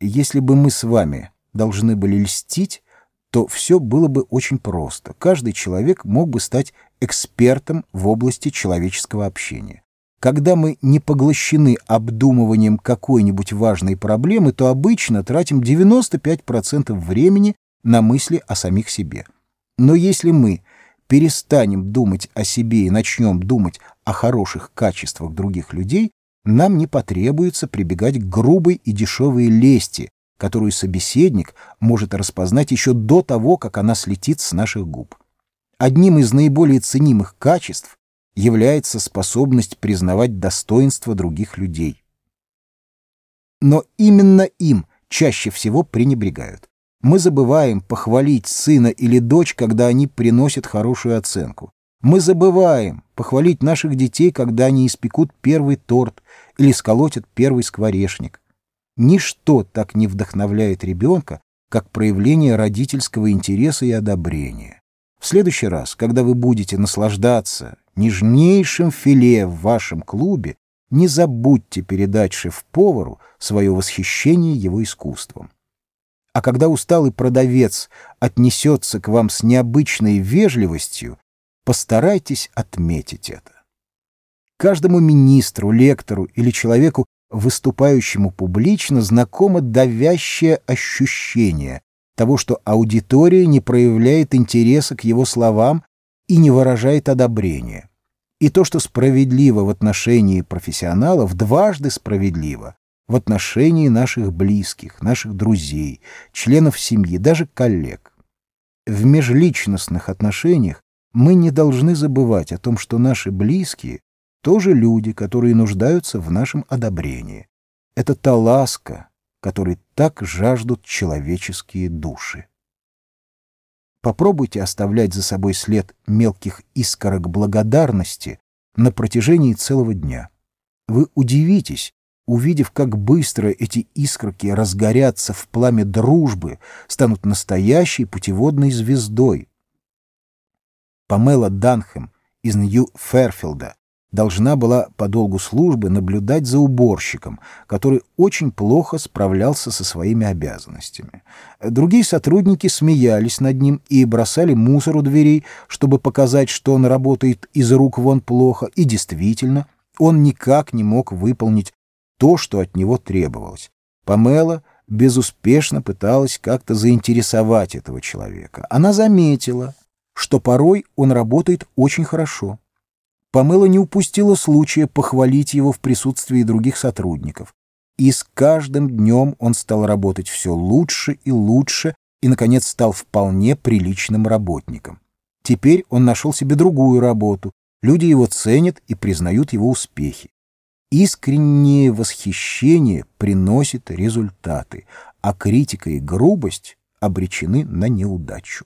Если бы мы с вами должны были льстить, то все было бы очень просто. Каждый человек мог бы стать экспертом в области человеческого общения. Когда мы не поглощены обдумыванием какой-нибудь важной проблемы, то обычно тратим 95% времени на мысли о самих себе. Но если мы перестанем думать о себе и начнем думать о хороших качествах других людей, нам не потребуется прибегать к грубой и дешевой лести, которую собеседник может распознать еще до того, как она слетит с наших губ. Одним из наиболее ценимых качеств является способность признавать достоинство других людей. Но именно им чаще всего пренебрегают. Мы забываем похвалить сына или дочь, когда они приносят хорошую оценку. Мы забываем похвалить наших детей, когда они испекут первый торт или сколотят первый скворечник. Ничто так не вдохновляет ребенка, как проявление родительского интереса и одобрения. В следующий раз, когда вы будете наслаждаться нежнейшим филе в вашем клубе, не забудьте передать шеф-повару свое восхищение его искусством. А когда усталый продавец отнесется к вам с необычной вежливостью, постарайтесь отметить это. Каждому министру, лектору или человеку, выступающему публично, знакомо давящее ощущение того, что аудитория не проявляет интереса к его словам и не выражает одобрения. И то, что справедливо в отношении профессионалов, дважды справедливо в отношении наших близких, наших друзей, членов семьи, даже коллег. В межличностных отношениях мы не должны забывать о том, что наши близкие тоже люди, которые нуждаются в нашем одобрении. Это та ласка, которой так жаждут человеческие души. Попробуйте оставлять за собой след мелких искорок благодарности на протяжении целого дня. Вы удивитесь, увидев, как быстро эти искорки разгорятся в пламя дружбы, станут настоящей путеводной звездой. Памела Данхэм из Нью-Ферфилда должна была по долгу службы наблюдать за уборщиком, который очень плохо справлялся со своими обязанностями. Другие сотрудники смеялись над ним и бросали мусор у дверей, чтобы показать, что он работает из рук вон плохо, и действительно, он никак не мог выполнить то, что от него требовалось. Памела безуспешно пыталась как-то заинтересовать этого человека. Она заметила, что порой он работает очень хорошо. Памела не упустила случая похвалить его в присутствии других сотрудников. И с каждым днем он стал работать все лучше и лучше, и, наконец, стал вполне приличным работником. Теперь он нашел себе другую работу, люди его ценят и признают его успехи. Искреннее восхищение приносит результаты, а критика и грубость обречены на неудачу.